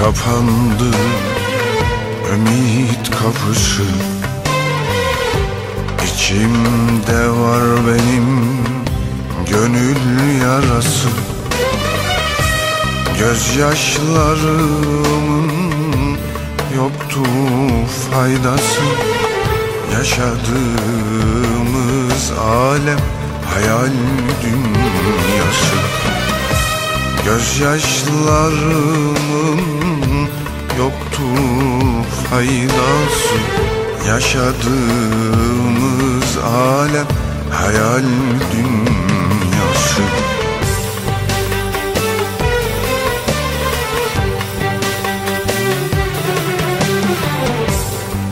kapandı. Ümit kapısı. İçimde var benim gönül yarası. Gözyaşlarımın yoktu faydası. Yaşadığımız alem hayal dünyası. Gözyaşlarımın faydası Yaşadığımız alem hayal dünyası.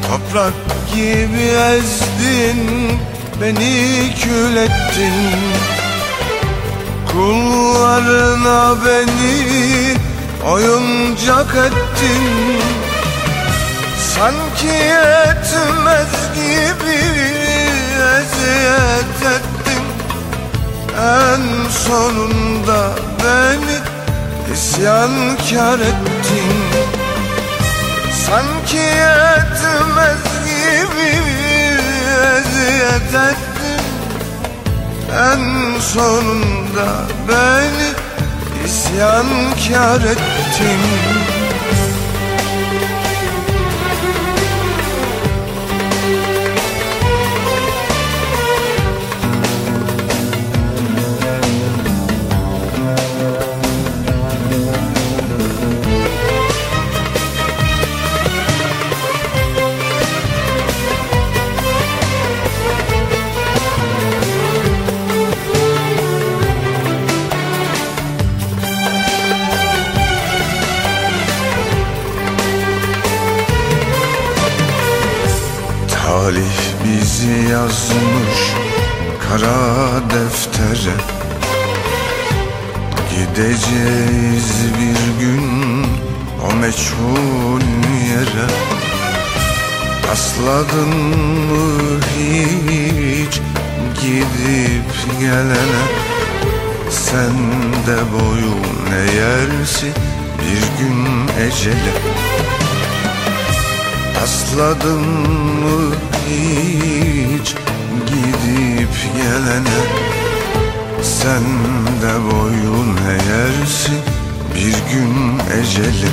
Toprak gibi ezdin Beni kül ettin. Kullarına beni oyuncak ettin Sanki yetmez gibi eziyet ettin En sonunda beni isyankar ettin. Sanki yetmez gibi eziyet ettin En sonunda beni isyankar ettin bizi yazmış kara deftere. Gideceğiz bir gün o meçhul yere. Asladın mı hiç gidip gelene? Sen de boyun eğersin bir gün ecele Asladın mı hiç gidip gelene? Sen de boyun eğersin bir gün ecele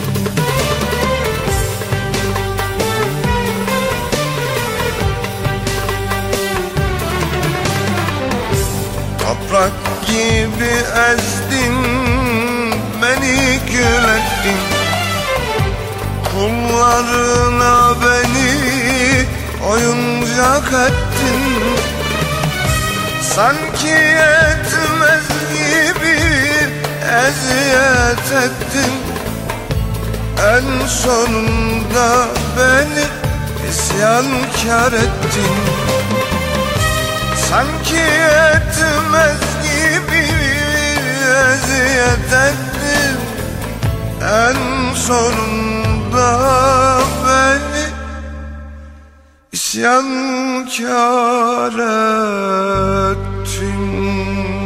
Toprak gibi ezdin beni gül ettin. Kullarına ettin. Sanki yetmez gibi eziyet ettin. En sonunda beni isyankar ettin. Sanki yetmez gibi eziyet ettin. En sonunda isyankar ettin.